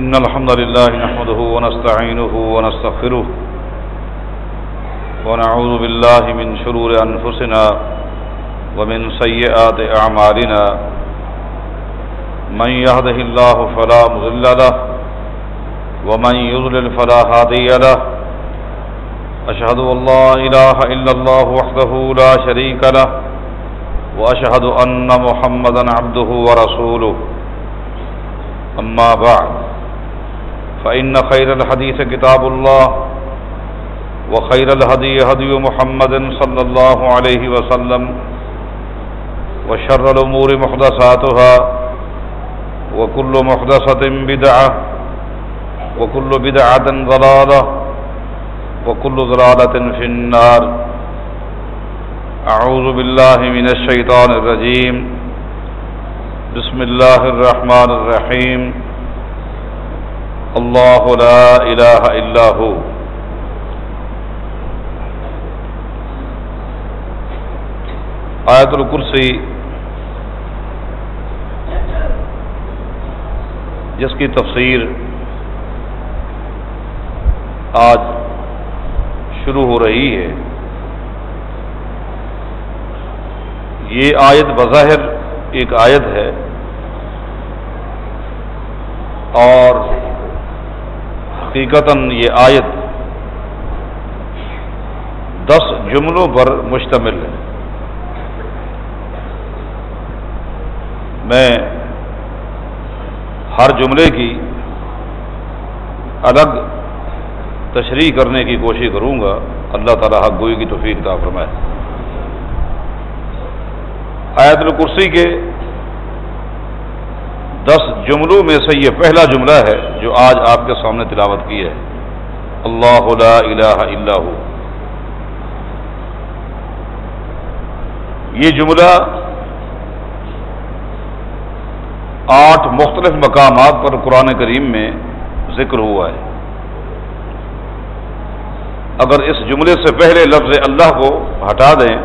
إن الحمد لله نحمده ونستعينه ونستغفره ونعوذ بالله من شرور أنفسنا ومن سيئات أعمالنا من يهده الله فلا مضل له ومن يضلل فلا هادي له أشهد أن لا إله إلا الله وحده لا شريك له وأشهد أن محمدا عبده ورسوله أما بعد فإن خير الحديث كتاب الله وخير الهدي هدي محمد صلى الله عليه وسلم وشر الأمور محدثاتها وكل محدثة بدعة وكل بدعة ضلالة وكل ضلالة في النار أعوذ بالله من الشيطان الرجيم بسم الله الرحمن الرحيم اللہ لا الہ الا ہو۔ آیت الکرسی جس کی تفسیر آج شروع ہو رہی ہے۔ یہ آیت بظاہر ایک آیت ہے اور حقیقتا یہ آیت دس جملوں پر مشتمل ہے۔ میں ہر جملے کی الگ تشریح کرنے کی کوشش کروں گا۔ اللہ تعالیٰ حق گوئی کی توفیق کا فرمائے۔ آیت الکرسی کے دس جملوں میں سے یہ پہلا جملہ ہے جو آج آپ کے سامنے تلاوت کی ہے۔ اللہ لا الہ الا ہو۔ یہ جملہ آٹھ مختلف مقامات پر قرآن کریم میں ذکر ہوا ہے۔ اگر اس جملے سے پہلے لفظ اللہ کو ہٹا دیں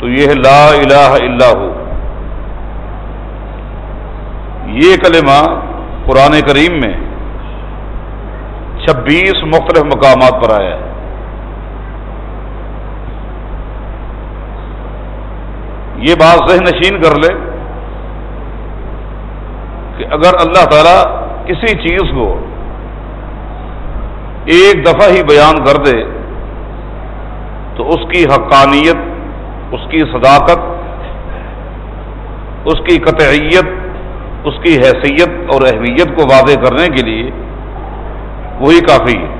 تو یہ لا الہ الا ہو۔ یہ کلمہ قرآن کریم میں چھبیس مختلف مقامات پر آیا ہے۔ یہ بات ذہن نشین کر لے کہ اگر اللہ تعالی کسی چیز کو ایک دفعہ ہی بیان کر دے تو اس کی حقانیت، اس کی صداقت، اس کی قطعیت اس کی حیثیت اور اہمیت کو واضح کرنے کے لیے وہی کافی ہے۔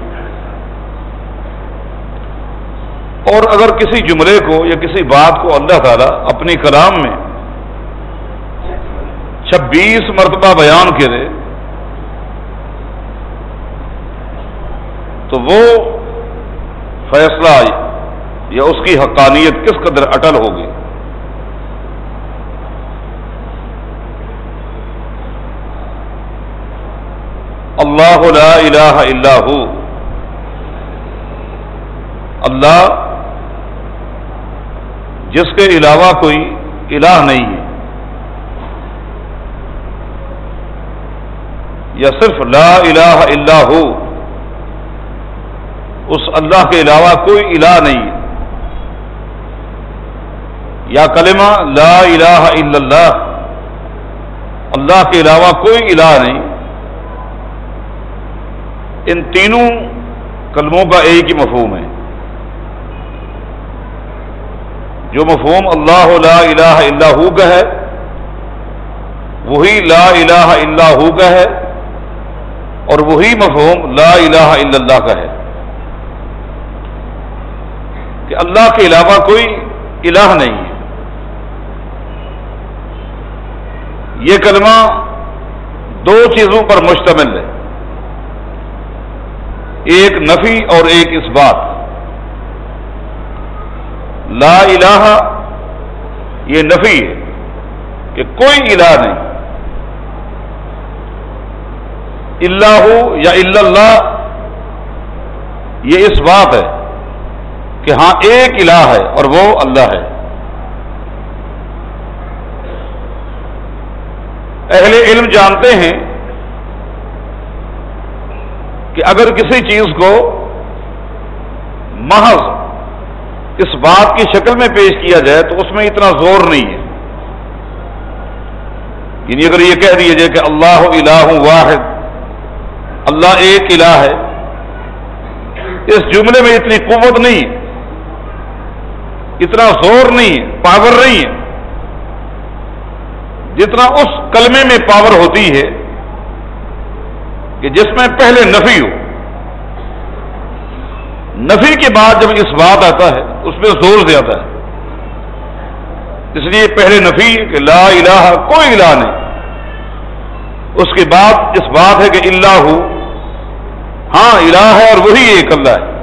اور اگر کسی جملے کو یا کسی بات کو اللہ تعالیٰ اپنی کلام میں چھبیس مرتبہ بیان کرے، تو وہ فیصلہ یا اس کی حقانیت کس قدر اٹل ہوگی اللہ لا الہ الا ہو اللہ جس کے علاوہ کوئی الہ نہیں ہے. یا صرف لا الہ الا ہو اس اللہ کے علاوہ کوئی الہ نہیں ہے. یا کلمہ لا الہ الا اللہ. اللہ کے علاوہ کوئی الہ نہیں. ان تینوں کلموں کا ایک ہی مفہوم ہے۔ جو مفہوم اللہ لا الہ الا ہو کا ہے، وہی لا الہ الا ہو کا ہے، اور وہی مفہوم لا الہ الا اللہ کا ہے۔ کہ اللہ کے علاوہ کوئی الہ نہیں ہے۔ یہ کلمہ دو چیزوں پر مشتمل ہے۔ ایک نفی اور ایک اس بات. لا الہ یہ نفی ہے کہ کوئی الہ نہیں. اللہ یا اللہ یہ اس بات ہے کہ ہاں ایک الہ ہے اور وہ اللہ ہے. اہل علم جانتے ہیں کہ اگر کسی چیز کو محض اس بات کی شکل میں پیش کیا جائے تو اس میں اتنا زور نہیں ہے۔ یعنی اگر یہ کہہ دیے جائے کہ اللہ الہ واحد، اللہ ایک الہ ہے، اس جملے میں اتنی قوت نہیں، اتنا زور نہیں ہے پاور نہیں ہے۔ جتنا اس کلمے میں پاور ہوتی ہے کہ جس میں پہلے نفی ہو۔ نفی کے بعد جب اس بات آتا ہے، اس میں زور زیادہ ہے۔ اس لیے پہلے نفی کہ لا الہ، کوئی الہ نہیں۔ اس کے بعد اس بات ہے کہ اللہ ہو۔ ہاں الہ ہے اور وہی ایک اللہ ہے۔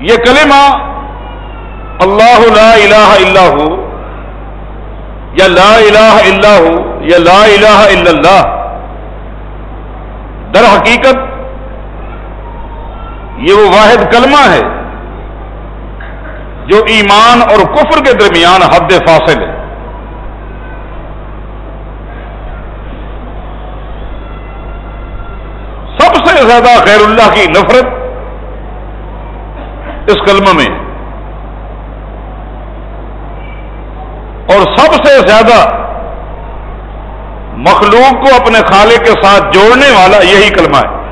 یہ کلمہ اللہ لا الہ الا ہو یا لا الہ الا ہو یا لا الہ الا اللہ، در حقیقت یہ وہ واحد کلمہ ہے جو ایمان اور کفر کے درمیان حد فاصل ہے۔ سب سے زیادہ خیر اللہ کی نفرت اس کلمہ میں اور سب سے زیادہ مخلوق کو اپنے خالے کے ساتھ جوڑنے والا یہی کلمہ ہے۔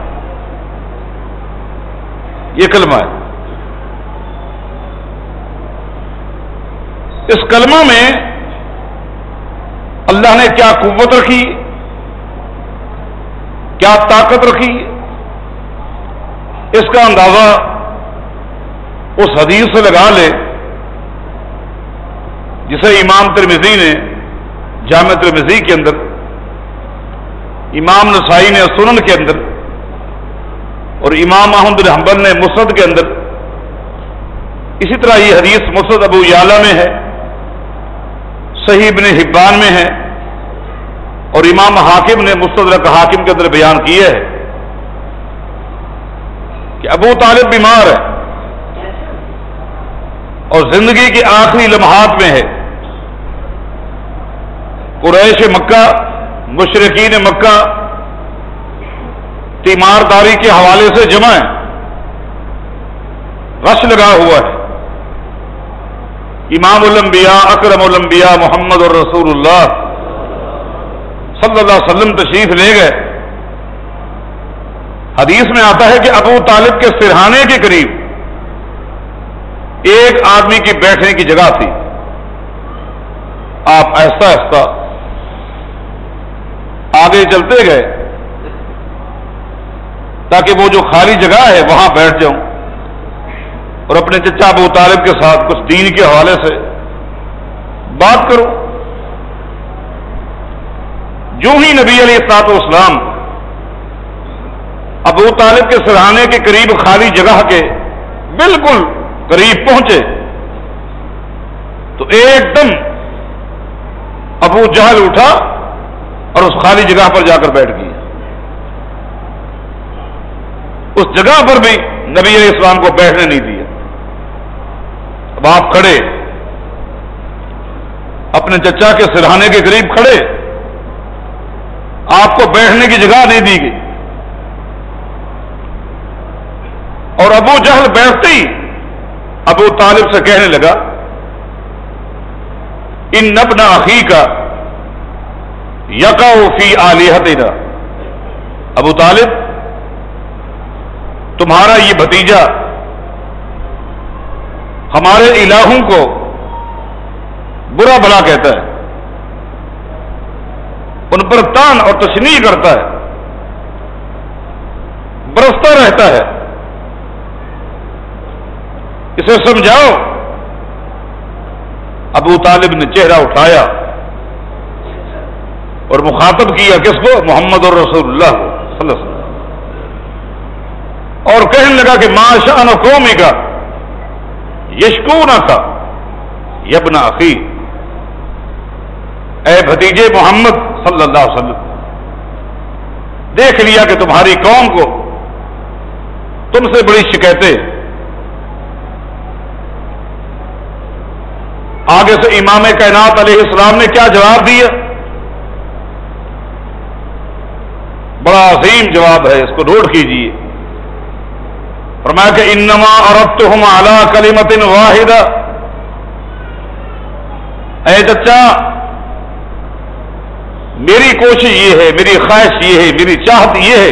یہ کلمہ ہے۔ اس کلمہ میں اللہ نے کیا قوت رکھی؟ کیا طاقت رکھی؟ اس کا اندازہ اس حدیث سے لگا لے جسے امام ترمیزی نے جامع ترمیزی کے اندر امام نسائی نے سنن کے اندر اور امام محمد الحمبل نے مسرد کے اندر اسی طرح یہ حدیث مسرد ابو یالہ میں ہے، صحیح ابن حبان میں ہے اور امام حاکم نے مستدرک حاکم کے اندر بیان کیا ہے کہ ابو طالب بیمار ہے اور زندگی کے آخری لمحات میں ہے۔ قریش مکہ مشرقین مکہ تیمارداری کے حوالے سے جمع ہے۔ رش لگا ہوا ہے۔ امام الانبیاء، اکرم الانبیاء محمد اور رسول اللہ صلی اللہ علیہ وسلم تشریف لے گئے۔ حدیث میں آتا ہے کہ ابو طالب کے سرحانے کے قریب ایک آدمی کی بیٹھنے کی جگہ تھی۔ آپ ایسا ایسا آگے چلتے گئے۔ تاکہ وہ جو خالی جگہ ہے، وہاں بیٹھ جاؤں۔ اور اپنے چچا ابو طالب کے ساتھ کچھ دین کے حوالے سے بات کرو جو ہی نبی علی سات اسلام ابو طالب کے سرحانے کے قریب خالی جگہ کے بالکل قریب پہنچے، تو ایک دم ابو جہل اٹھا۔ اور اس خالی جگہ پر جا کر بیٹھ گئی اس جگہ پر بھی نبی علیہ السلام کو بیٹھنے نہیں دیا۔ اب آپ کھڑے۔ اپنے چچا کے سرحانے کے قریب کھڑے۔ آپ کو بیٹھنے کی جگہ نہیں دی گئی۔ اور ابو جہل بیٹھتے ہی ابو طالب سے کہنے لگا، ان نبنا عقی کا یقا فی آلیہ ابو طالب، تمہارا یہ بھتیجا ہمارے الہوں کو برا بلا کہتا ہے۔ ان پر تان اور تشنی کرتا ہے۔ برستا رہتا ہے۔ اسے سمجھاؤ۔ ابو طالب نے چہرہ اٹھایا۔ اور مخاطب کیا کس کو؟ محمد اور رسول اللہ صلی اللہ علیہ وسلم۔ اور کہنے لگا کہ ماشان و قومی کا یشکو نہ تھا یبنا عقی اے بھتیجے محمد صلی اللہ علیہ وسلم، دیکھ لیا کہ تمہاری قوم کو تم سے بڑی شکایتیں۔ آگے سے امام کائنات علیہ السلام نے کیا جواب دیا؟ بڑا عظیم جواب ہے، اس کو نوٹ کیجیے فرمایا کہ انما عرب تو ہم اعلی کلیمت واحد اے چچا، میری کوشش یہ ہے، میری خواہش یہ ہے، میری چاہت یہ ہے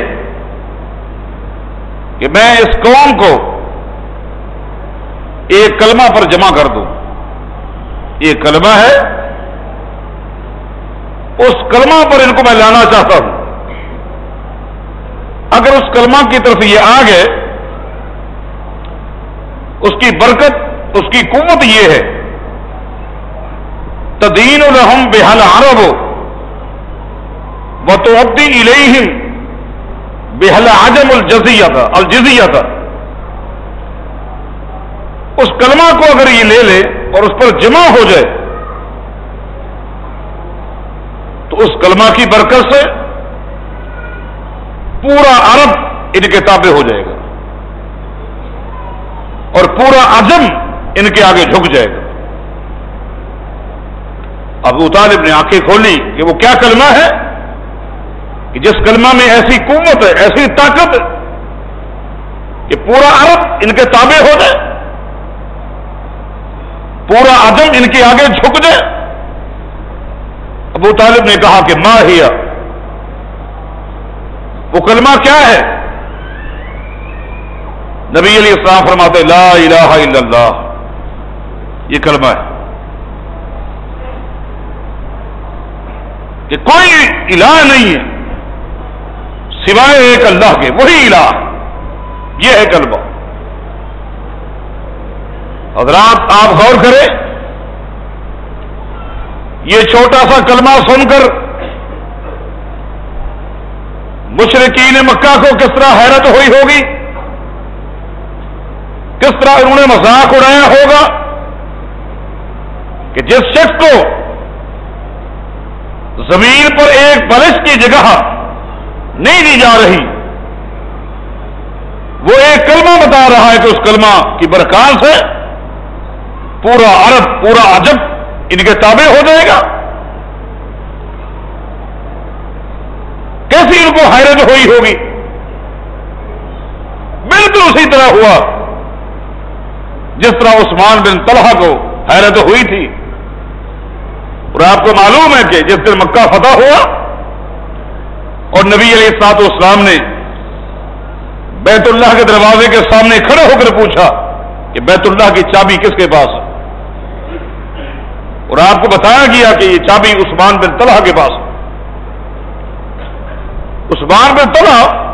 کہ میں اس قوم کو ایک کلمہ پر جمع کر دوں۔ یہ کلمہ ہے، اس کلمہ پر ان کو میں لانا چاہتا ہوں۔ اگر اس کلمہ کی طرف یہ آ گئے، اس کی برکت، اس کی قوت یہ ہے۔ تدین الحم بحال عرب و تو ابدی الہم بحل عجم الجزیہ تھا الجزیہ تھا اس کلمہ کو اگر یہ لے لے اور اس پر جمع ہو جائے، تو اس کلمہ کی برکت سے پورا عرب ان کے تابع ہو جائے گا اور پورا عزم ان کے آگے جھک جائے گا ابو طالب نے آنکھیں کھولی کہ وہ کیا کلمہ ہے کہ جس کلمہ میں ایسی قوت ہے، ایسی طاقت ہے کہ پورا عرب ان کے تابع ہو جائے، پورا عدم ان کے آگے جھک جائے۔ ابو طالب نے کہا کہ ماں ہی وہ کلمہ کیا ہے؟ نبی علی السلام فرماتے لا الہ الا اللہ۔ یہ کلمہ ہے۔ کہ کوئی الہ نہیں ہے، سوائے ایک اللہ کے، وہی الہ۔ یہ ہے کلمہ۔ حضرات، آپ غور کریں۔ یہ چھوٹا سا کلمہ سن کر مشرقین مکہ کو کس طرح حیرت ہوئی ہوگی؟ کس طرح انہوں نے مذاق اڑایا ہوگا کہ جس شخص کو زمین پر ایک بلش کی جگہ نہیں دی جا رہی، وہ ایک کلمہ بتا رہا ہے کہ اس کلمہ کی برکان سے پورا عرب، پورا عجب ان کے تابع ہو جائے گا۔ کیسی ان کو حیرت ہوئی ہوگی۔ بالکل اسی طرح ہوا۔ جس طرح عثمان بن طلحہ کو حیرت ہوئی تھی۔ اور آپ کو معلوم ہے کہ جس دن مکہ فتح ہوا اور نبی علیہ السلاط اسلام نے بیت اللہ کے دروازے کے سامنے کھڑے ہو کر پوچھا کہ بیت اللہ کی چابی کس کے پاس ہے؟ اور آپ کو بتایا گیا کہ یہ چابی عثمان بن طلحہ کے پاس عثمان بن طلحہ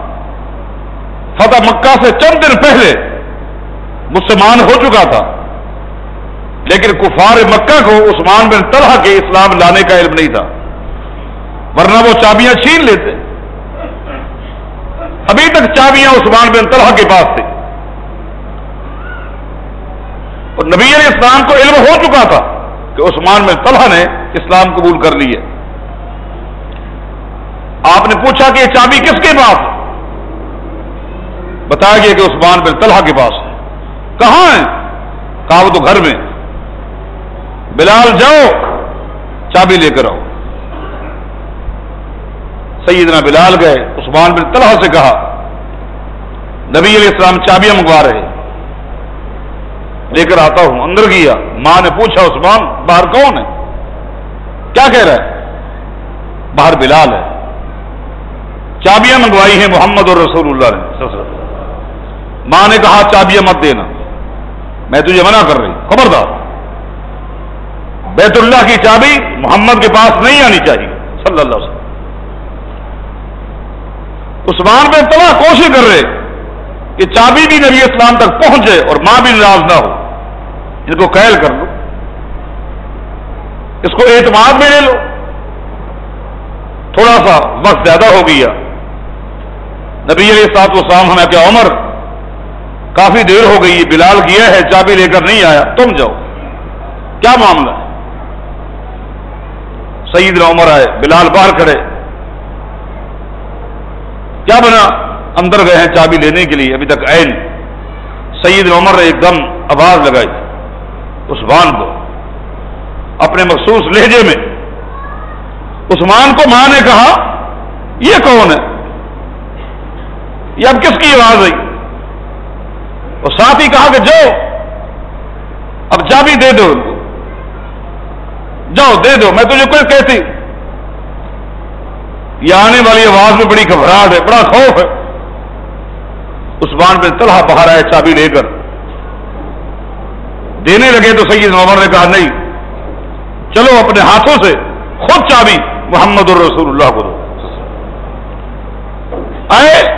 فتح مکہ سے چند دن پہلے مسلمان ہو چکا تھا۔ لیکن کفار مکہ کو عثمان بن طلحہ کے اسلام لانے کا علم نہیں تھا۔ ورنہ وہ چابیاں چھین لیتے۔ ابھی تک چابیاں عثمان بن طلحہ کے پاس تھے اور نبی علیہ اسلام کو علم ہو چکا تھا کہ عثمان میں طلحہ نے اسلام قبول کر لی ہے۔ آپ نے پوچھا کہ یہ چابی کس کے پاس بتایا گیا کہ عثمان بن طلحہ کے پاس ہے۔ کہاں ہے؟ کہا وہ تو گھر میں۔ بلال جاؤ، چابی لے کر آؤ۔ سیدنا بلال گئے، عثمان بن طلحہ سے کہا، نبی علیہ السلام چابیاں منگوا رہے لے کر آتا ہوں، اندر گیا۔ ماں نے پوچھا، عثمان، باہر کون ہے؟ کیا کہہ رہا ہے؟ باہر بلال ہے۔ چابیاں منگوائی ہیں محمد اور رسول اللہ نے ماں نے کہا، چابیاں مت دینا۔ میں تجھے منع کر رہی خبردار۔ بیت اللہ کی چابی محمد کے پاس نہیں آنی چاہیے، صلی اللہ علیہ وسلم۔ عثمان پہ تلا کوشش کر رہے کہ چابی بھی نبی اسلام تک پہنچے اور ماں بھی ناراض نہ ہو۔ ان کو قید کر لو۔ اس کو اعتماد میں لے لو۔ تھوڑا سا وقت زیادہ ہو گیا۔ نبی علیہ سات و ہمیں کیا عمر، کافی دیر ہو گئی، بلال کیا ہے، چابی لے کر نہیں آیا، تم جاؤ، کیا معاملہ ہے؟ سعید عمر آئے، بلال باہر کھڑے، کیا بنا، اندر گئے ہیں چابی لینے کے لیے، ابھی تک این سعید عمر نے ایک دم آواز لگائی عثمان کو، اپنے مخصوص لہجے میں، عثمان کو ماں نے کہا، یہ کون ہے؟ یہ اب کس کی آواز آئی اور ساتھ ہی کہا کہ جاؤ اب چابی دے دو ان کو۔ جاؤ، دے دو، میں تجھے کوئی کہتی۔ یہ آنے والی آواز میں بڑی گھبراہٹ ہے، بڑا خوف ہے۔ عثمان بن طلحہ باہر آئے چابی لے کر۔ دینے لگے تو سید عمر نے کہا، نہیں۔ چلو اپنے ہاتھوں سے خود چابی محمد الرسول اللہ کو دو۔ آئے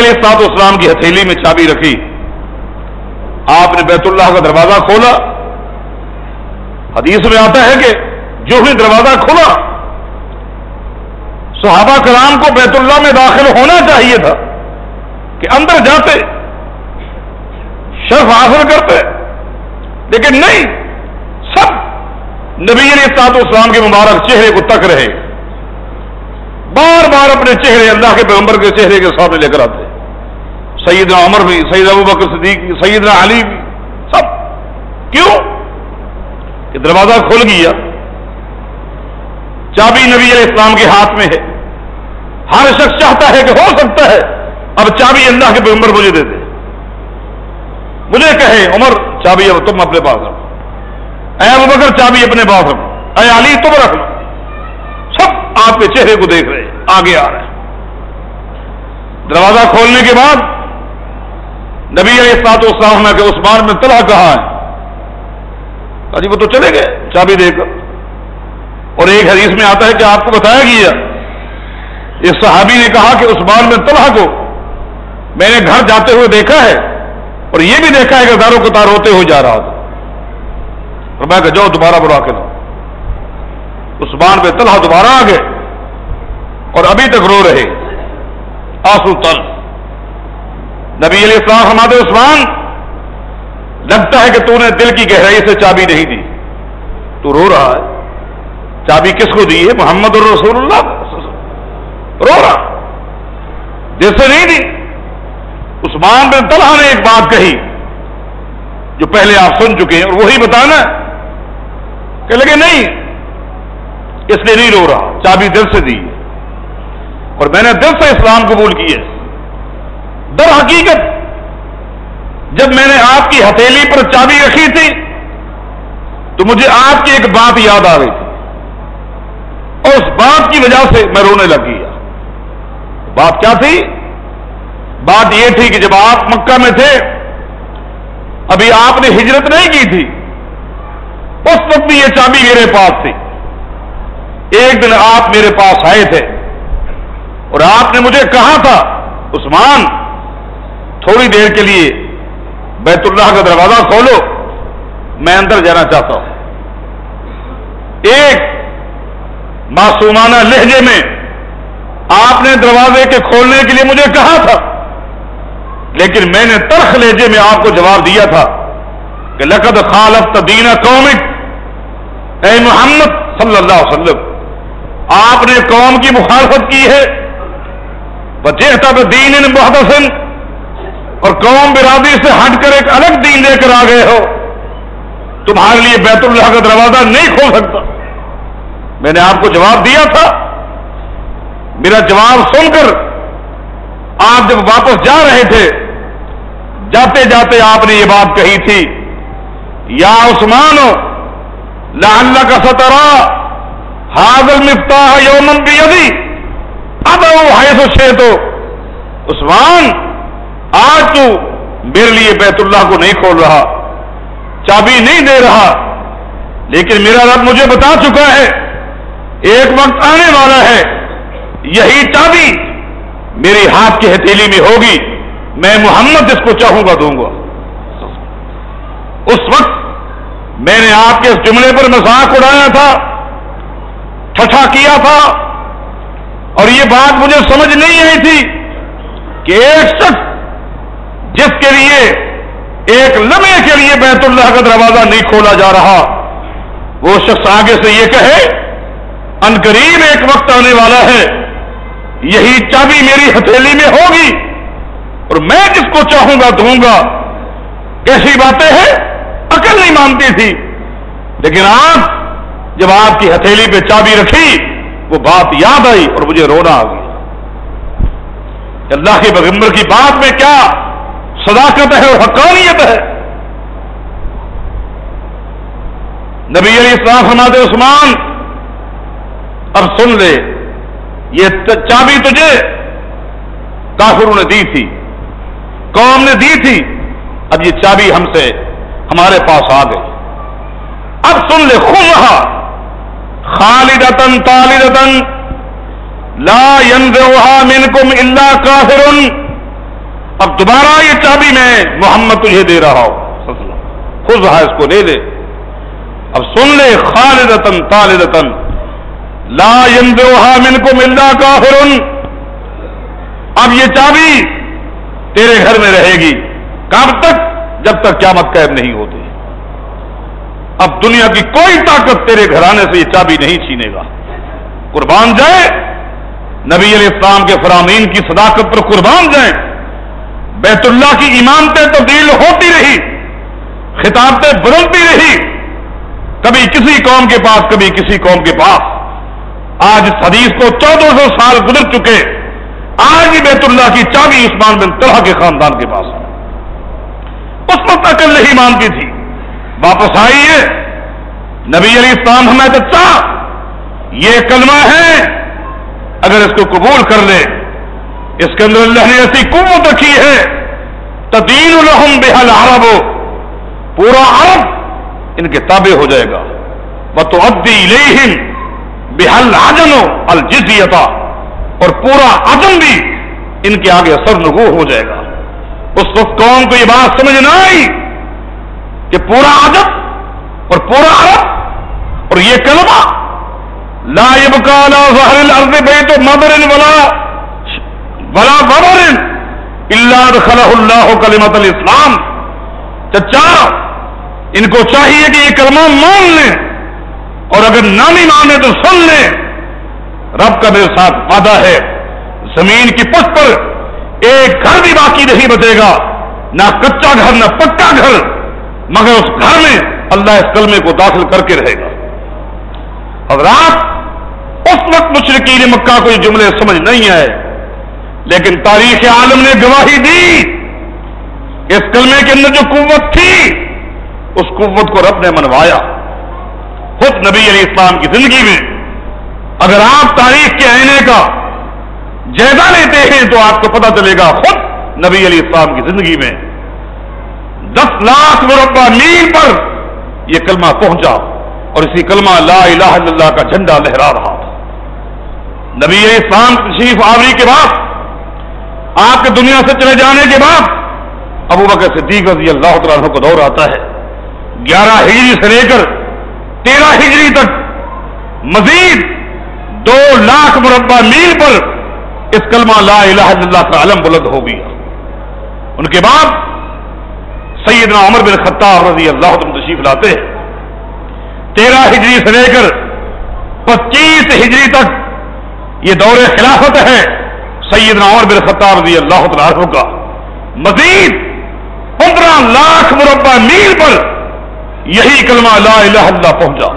نبی علیہ السلاط اسلام کی ہتھیلی میں چابی رکھی۔ آپ نے بیت اللہ کا دروازہ کھولا۔ حدیث میں آتا ہے کہ جو بھی دروازہ کھولا صحابہ کرام کو بیت اللہ میں داخل ہونا چاہیے تھا کہ اندر جاتے، شرف حاصل کرتے۔ لیکن نہیں، سب نبی علیہ سات اسلام کے مبارک چہرے کو تک رہے۔ بار بار اپنے چہرے اللہ کے پیغمبر کے چہرے کے سامنے لے کر آتے۔ سیدنا عمر بھی سید ابو بکر صدیق بھی، سیدنا علی بھی، سب۔ کیوں؟ کہ دروازہ کھل گیا۔ چابی نبی علیہ السلام کے ہاتھ میں ہے۔ ہر شخص چاہتا ہے کہ ہو سکتا ہے۔ اب چابی اللہ کے پیغمبر مجھے دے دے۔ مجھے کہے، عمر، چابی، اب تم اپنے پاس رکھو۔ اے ابو بکر، چابی اپنے پاس رکھو۔ اے علی، تم رکھ لو۔ سب آپ کے چہرے کو دیکھ رہے آگے آ رہے ہیں۔ دروازہ کھولنے کے بعد نبی علیہ سات اسلام کہ عثمان میں طلح کہا ہے؟ جی وہ تو چلے گئے، چابی دے کر۔ اور ایک حدیث میں آتا ہے کہ آپ کو بتایا گیا، اس صحابی نے کہا کہ عثمان میں طلح کو میں نے گھر جاتے ہوئے دیکھا ہے اور یہ بھی دیکھا ہے کہ داروں کو تار ہوتے ہوئے جا رہا تھا۔ اور میں کہ جاؤ دوبارہ بڑھا کے لاؤ۔ عثمان پہ طلحہ دوبارہ آ گئے اور ابھی تک رو رہے۔ آسو تل۔ نبی علیہ السلام ہمارے عثمان، لگتا ہے کہ تو نے دل کی گہرائی سے چابی نہیں دی۔ تو رو رہا ہے۔ چابی کس کو دی ہے؟ محمد الرسول اللہ رو رہا۔ دل سے نہیں دی۔ عثمان بن طلحہ نے ایک بات کہی جو پہلے آپ سن چکے ہیں اور وہی بتانا کہ لگے نہیں، اس لیے نہیں رو رہا۔ چابی دل سے دی اور میں نے دل سے اسلام قبول کیے در حقیقت جب میں نے آپ کی ہتھیلی پر چابی رکھی تھی تو مجھے آپ کی ایک بات یاد آ رہی تھی۔ اور اس بات کی وجہ سے میں رونے لگ گیا۔ بات کیا تھی؟ بات یہ تھی کہ جب آپ مکہ میں تھے، ابھی آپ نے ہجرت نہیں کی تھی۔ اس وقت بھی یہ چابی میرے پاس تھی۔ ایک دن آپ میرے پاس آئے تھے اور آپ نے مجھے کہا تھا، عثمان تھوڑی دیر کے لیے بیت اللہ کا دروازہ کھولو، میں اندر جانا چاہتا ہوں۔ ایک معصومانہ لہجے میں آپ نے دروازے کے کھولنے کے لیے مجھے کہا تھا، لیکن میں نے ترخ لہجے میں آپ کو جواب دیا تھا کہ لقد خالف تدین قومک۔ اے محمد صلی اللہ علیہ وسلم، آپ نے قوم کی مخالفت کی ہے۔ بچے تب دین ان محدثن اور قوم برادری سے ہٹ کر ایک الگ دین لے کر آ گئے ہو، تمہارے لیے بیت اللہ کا دروازہ نہیں کھول سکتا۔ میں نے آپ کو جواب دیا تھا۔ میرا جواب سن کر آپ جب واپس جا رہے تھے، جاتے جاتے آپ نے یہ بات کہی تھی، یا عثمان اللہ کا سترا حاضل مفتاح یومن بھی ابھی اب وہ چھ تو عثمان آج تو میرے لیے بیت اللہ کو نہیں کھول رہا، چابی نہیں دے رہا، لیکن میرا رب مجھے بتا چکا ہے، ایک وقت آنے والا ہے، یہی چابی میری ہاتھ کی ہتھیلی میں ہوگی، میں محمد جس کو چاہوں گا، دوں گا۔ اس وقت میں نے آپ کے اس جملے پر مذاق اڑایا تھا، ٹھٹھا کیا تھا، اور یہ بات مجھے سمجھ نہیں آئی تھی کہ ایک شخص جس کے لیے ایک لمحے کے لیے بیت اللہ کا دروازہ نہیں کھولا جا رہا، وہ شخص آگے سے یہ کہے، ان قریب ایک وقت آنے والا ہے، یہی چابی میری ہتھیلی میں ہوگی، اور میں جس کو چاہوں گا دوں گا۔ کیسی باتیں ہیں، عقل نہیں مانتی تھی۔ لیکن آپ جب آپ کی ہتھیلی پہ چابی رکھی، وہ بات یاد آئی اور مجھے رونا آ گیا۔ اللہ کے پیغمبر کی بات میں کیا صداقت ہے اور حقانیت ہے۔ نبی علی اسلام فرماتے عثمان، اب سن لے، یہ چابی تجھے کافروں نے دی تھی، قوم نے دی تھی، اب یہ چابی ہم سے ہمارے پاس آ گئی۔ اب سن لے خود رہا۔ خالدتن تالدتن لا ينزعها منكم الا كافر اب دوبارہ یہ چابی میں محمد تجھے دے رہا ہوں۔ خود رہا اس کو لے لے اب سن لے خالدتن تالدتن لا ينزعها منكم الا كافر اب یہ چابی تیرے گھر میں رہے گی۔ کب تک؟ جب تک قیامت قید نہیں ہوتی۔ اب دنیا کی کوئی طاقت تیرے گھرانے سے یہ چابی نہیں چھینے گا۔ قربان جائے۔ نبی علیہ السلام کے فرامین کی صداقت پر قربان جائیں۔ بیت اللہ کی ایمانتیں تبدیل ہوتی رہی خطابتیں بدلتی رہی۔ کبھی کسی قوم کے پاس، کبھی کسی قوم کے پاس۔ آج اس حدیث کو چودہ سو سال گزر چکے۔ آج بھی بیت اللہ کی چابی عثمان بن طلحہ کے خاندان کے پاس۔ اس وقت عقل نہیں مانتی تھی۔ واپس آئیے نبی علی اسلام ہمیں چچا یہ کلمہ ہے۔ اگر اس کو قبول کر لے اس کے اندر اللہ نے ایسی قوت رکھی ہے، تدین الحم بحل عرب پورا عرب ان کے تابع ہو جائے گا۔ وہ تو ابدی لے بحل آجنو الجزیتا اور پورا عدم بھی ان کے آگے اثر نگو ہو جائے گا۔ اس وقت قوم کو یہ بات سمجھ نہ آئی کہ پورا عجب اور پورا عرب اور یہ کلمہ لا يبقى ظہر الارض بیت مدر ولا ولا ببر الا دخلہ اللہ کلمت الاسلام۔ چچا، ان کو چاہیے کہ یہ کلمہ مان لیں اور اگر نامی مانے تو سن لیں رب کا میرے ساتھ وعدہ ہے، زمین کی پس پر ایک گھر بھی باقی نہیں بچے گا۔ نہ کچا گھر، نہ پکا گھر، مگر اس گھر میں اللہ اس کلمے کو داخل کر کے رہے گا۔ اور رات اس وقت مشرقین مکہ کو یہ جملے سمجھ نہیں آئے۔ لیکن تاریخ عالم نے گواہی دی اس کلمے کے اندر جو قوت تھی، اس قوت کو رب نے منوایا۔ خود نبی علیہ السلام کی زندگی میں اگر آپ تاریخ کے آئینے کا جائزہ لیتے ہیں تو آپ کو پتہ چلے گا خود نبی علیہ السلام کی زندگی میں دس لاکھ مربع میل پر یہ کلمہ پہنچا اور اسی کلمہ لا الہ الا اللہ کا جھنڈا لہرا رہا تھا۔ نبی علیہ اسلام تشریف آوری کے بعد آپ کے دنیا سے چلے جانے کے بعد ابو بکر صدیق رضی اللہ تعالیٰ کو دور آتا ہے۔ گیارہ ہجری سے لے کر تیرہ ہجری تک مزید دو لاکھ مربع میل پر اس کلمہ لا الہ الا اللہ کا علم بلند ہو گیا۔ ان کے بعد سیدنا عمر بن خطاب رضی اللہ عنہ تشریف لاتے ہیں۔ تیرہ ہجری سے لے کر پچیس ہجری تک یہ دور خلافت ہے۔ سیدنا عمر بن خطاب رضی اللہ عنہ کا مزید پندرہ لاکھ مربع میل پر یہی کلمہ لا الہ اللہ پہنچا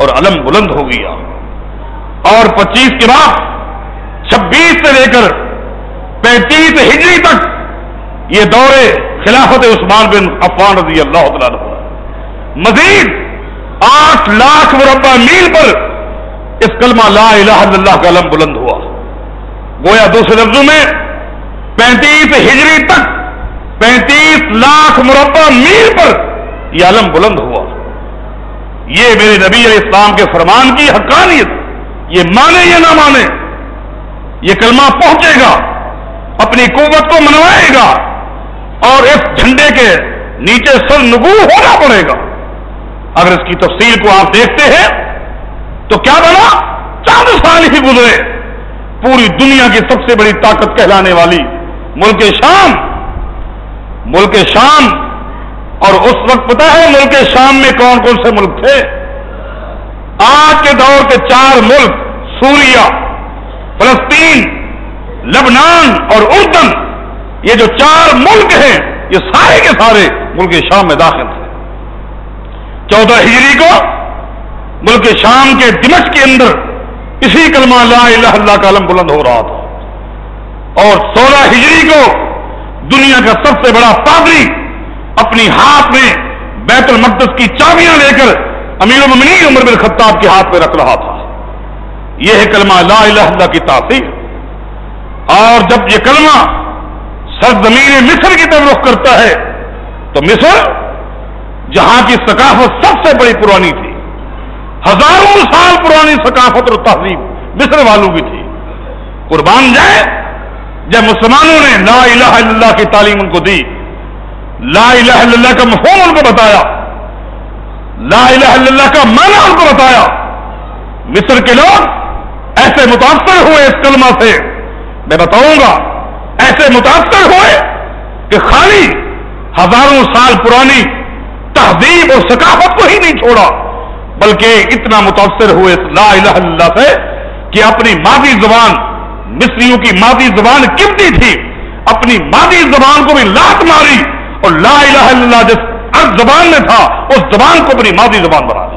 اور علم بلند ہو گیا اور پچیس کے بعد چھبیس سے لے کر پینتیس ہجری تک یہ دورے خلافت عثمان بن عفان رضی اللہ تعالیٰ مزید آٹھ لاکھ مربع میل پر اس کلمہ لا الہ الا اللہ کا علم بلند ہوا گویا دوسرے لفظوں میں پینتیس ہجری تک پینتیس لاکھ مربع میل پر یہ علم بلند ہوا۔ یہ میرے نبی علیہ السلام کے فرمان کی حقانیت، یہ مانے یا نہ مانے، یہ کلمہ پہنچے گا، اپنی قوت کو منوائے گا اور اس جھنڈے کے نیچے سر نگو ہونا پڑے گا۔ اگر اس کی تفصیل کو آپ دیکھتے ہیں تو کیا بنا؟ چند سال ہی گزرے۔ پوری دنیا کی سب سے بڑی طاقت کہلانے والی ملک شام ملک شام۔ اور اس وقت پتا ہے ملک شام میں کون کون سے ملک تھے؟ آج کے دور کے چار ملک سوریا فلسطین، لبنان اور اردن، یہ جو چار ملک ہیں، یہ سارے کے سارے ملک شام میں داخل تھے۔ چودہ ہجری کو ملک شام کے دمش کے اندر اسی کلمہ لا الہ اللہ کا علم بلند ہو رہا تھا۔ اور سولہ ہجری کو دنیا کا سب سے بڑا پادری اپنی ہاتھ میں بیت المقدس کی چابیاں لے کر امیر المنی عمر بن خطاب کے ہاتھ میں رکھ رہا تھا۔ یہ ہے کلمہ لا الہ اللہ کی تاثیر۔ اور جب یہ کلمہ سرزمین مصر کی طرف رخ کرتا ہے تو مصر، جہاں کی ثقافت سب سے بڑی پرانی تھی ہزاروں سال پرانی ثقافت اور تہذیب مصر والوں کی تھی۔ قربان جائے جب مسلمانوں نے لا الہ الا اللہ کی تعلیم ان کو دی، لا الہ الا اللہ کا مفہوم ان کو بتایا، لا الہ الا اللہ کا معنی ان کو بتایا۔ مصر کے لوگ ایسے متاثر ہوئے اس کلمہ سے۔ میں بتاؤں گا، ایسے متاثر ہوئے کہ خالی ہزاروں سال پرانی تہذیب اور ثقافت کو ہی نہیں چھوڑا۔ بلکہ اتنا متاثر ہوئے اس لا الہ اللہ سے کہ اپنی مادی زبان، مصریوں کی مادی زبان قیمتی تھی۔ اپنی مادی زبان کو بھی لات ماری اور لا الہ اللہ جس زبان میں تھا، اس زبان کو اپنی مادی زبان بنا دی۔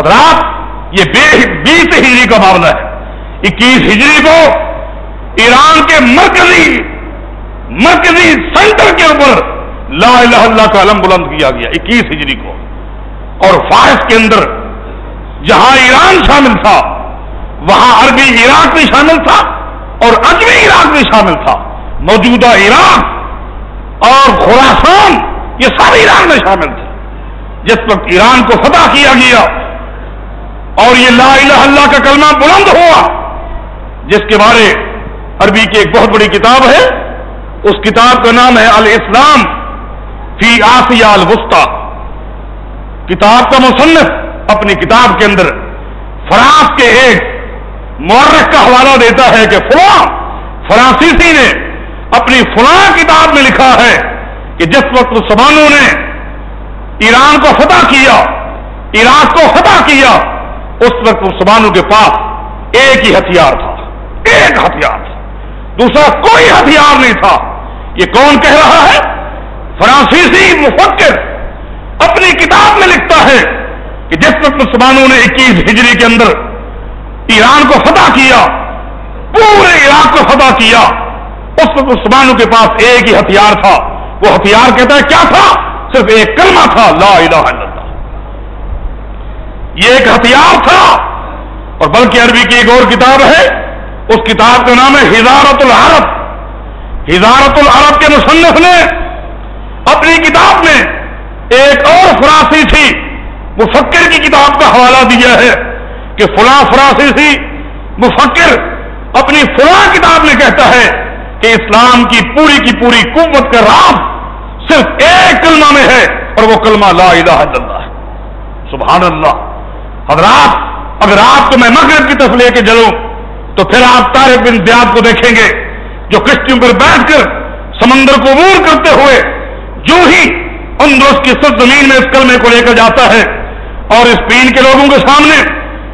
حضرات، یہ بیس ہجری کا معاملہ ہے۔ اکیس ہجری کو ایران کے مرکزی مرکزی سینٹر کے اوپر لا الہ اللہ کا علم بلند کیا گیا۔ اکیس ہجری کو۔ اور فارس کے اندر جہاں ایران شامل تھا، وہاں عربی عراق بھی شامل تھا اور اجمی عراق بھی شامل تھا۔ موجودہ عراق اور خوراسان یہ سارے ایران میں شامل تھے۔ جس وقت ایران کو فتح کیا گیا اور یہ لا الہ اللہ کا کلمہ بلند ہوا، جس کے بارے عربی کی ایک بہت بڑی کتاب ہے۔ اس کتاب کا نام ہے الاسلام فی آسیہ الوسطی۔ کتاب کا مصنف اپنی کتاب کے اندر فرانس کے ایک مورخ کا حوالہ دیتا ہے کہ فلاں فرانسیسی نے اپنی فلاں کتاب میں لکھا ہے کہ جس وقت مسلمانوں نے ایران کو فتح کیا، عراق کو فتح کیا، اس وقت مسلمانوں کے پاس ایک ہی ہتھیار تھا، ایک ہتھیار تھا۔ دوسرا کوئی ہتھیار نہیں تھا۔ یہ کون کہہ رہا ہے؟ فرانسیسی مفکر اپنی کتاب میں لکھتا ہے کہ جس وقت مسلمانوں نے اکیس ہجری کے اندر ایران کو فتح کیا، پورے عراق کو فتح کیا، اس وقت مسلمانوں کے پاس ایک ہی ہتھیار تھا۔ وہ ہتھیار کہتا ہے، کیا تھا؟ صرف ایک کلمہ تھا، لا الہ الا اللہ۔ یہ ایک ہتھیار تھا۔ اور بلکہ عربی کی ایک اور کتاب ہے، اس کتاب کا نام ہے ہزارت العرب۔ ہزارت العرب کے مصنف نے اپنی کتاب میں ایک اور فرانسی تھی، مفکر کی کتاب کا حوالہ دیا ہے کہ فلاں فرانسیسی مفکر اپنی فلاں کتاب میں کہتا ہے کہ اسلام کی پوری کی پوری قوت کا رام صرف ایک کلمہ میں ہے اور وہ کلمہ لا الہ الا اللہ۔ سبحان اللہ۔ حضرات، اگر آپ کو میں مغرب کی طرف لے کے چلوں، تو پھر آپ طارق بن زیاد کو دیکھیں گے جو کشتیوں پر بیٹھ کر سمندر کو عبور کرتے ہوئے جو ہی ان دوست کی سب زمین میں اس کلمے کو لے کر جاتا ہے اور اس پین کے لوگوں کے سامنے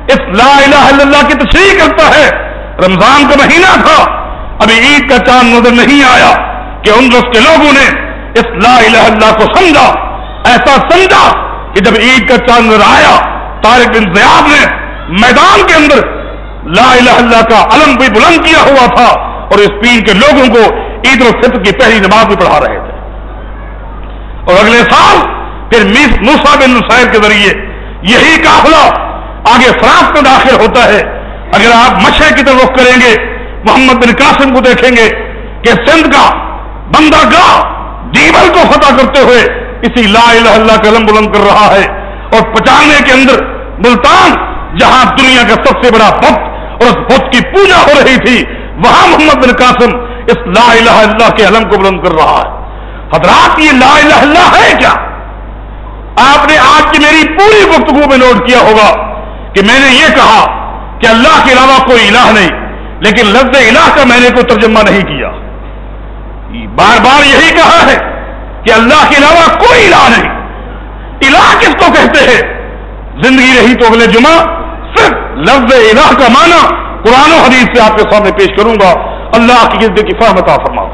اس لا الہ الا اللہ کی تشریح کرتا ہے۔ رمضان کا مہینہ تھا۔ ابھی عید کا چاند نظر نہیں آیا کہ ان کے لوگوں نے اس لا الہ اللہ کو سمجھا۔ ایسا سمجھا کہ جب عید کا چاند نظر آیا، طارق بن زیاد نے میدان کے اندر لا الہ اللہ کا علم بھی بلند کیا ہوا تھا اور اس پین کے لوگوں کو عید الفطر کی پہلی نماز بھی پڑھا رہے تھے۔ اور اگلے سال پھر موسا بن نسائر کے ذریعے یہی قافلہ آگے فرانس میں داخل ہوتا ہے۔ اگر آپ مشے کی طرف رخ کریں گے، محمد بن قاسم کو دیکھیں گے کہ سندھ کا بندہ گاہ دیبل کو فتح کرتے ہوئے اسی لا الہ اللہ کا علم بلند کر رہا ہے۔ اور پچانوے کے اندر ملتان، جہاں دنیا کا سب سے بڑا بت اور اس بت کی پوجا ہو رہی تھی، وہاں محمد بن قاسم اس لا الہ اللہ کے علم کو بلند کر رہا ہے۔ حضرات، یہ لا الہ اللہ ہے کیا؟ آپ نے آج کی میری پوری گفتگو میں نوٹ کیا ہوگا کہ میں نے یہ کہا کہ اللہ کے علاوہ کوئی الہ نہیں، لیکن لفظ الہ کا میں نے کوئی ترجمہ نہیں کیا۔ بار بار یہی کہا ہے کہ اللہ کے علاوہ کوئی الہ نہیں۔ الہ کس کو کہتے ہیں؟ زندگی رہی تو اگلے جمعہ، صرف لفظ الہ کا معنی قرآن و حدیث سے آپ کے سامنے پیش کروں گا۔ اللہ کی گرد کی فہمت فرما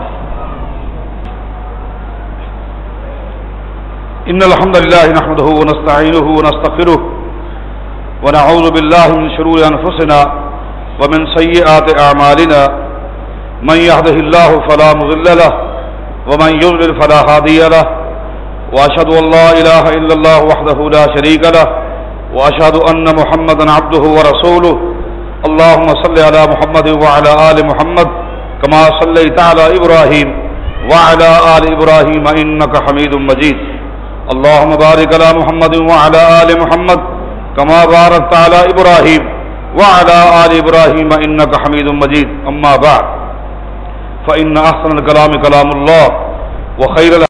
ان الحمد لله نحمده ونستعينه ونستغفره ونعوذ بالله من شرور انفسنا ومن سيئات أعمالنا من يهده الله فلا مضل له ومن يضلل فلا هادي له وأشهد أن لا إله إلا الله وحده لا شريك له وأشهد أن محمدا عبده ورسوله اللهم صل على محمد وعلى آل محمد كما صليت على إبراهيم وعلى آل إبراهيم إنك حميد مجيد اللهم بارك على محمد وعلى آل محمد كما باركت على إبراهيم وعلى آل إبراهيم إنك حميد مجيد. أما بعد، فإن أحسن الكلام كلام الله وخير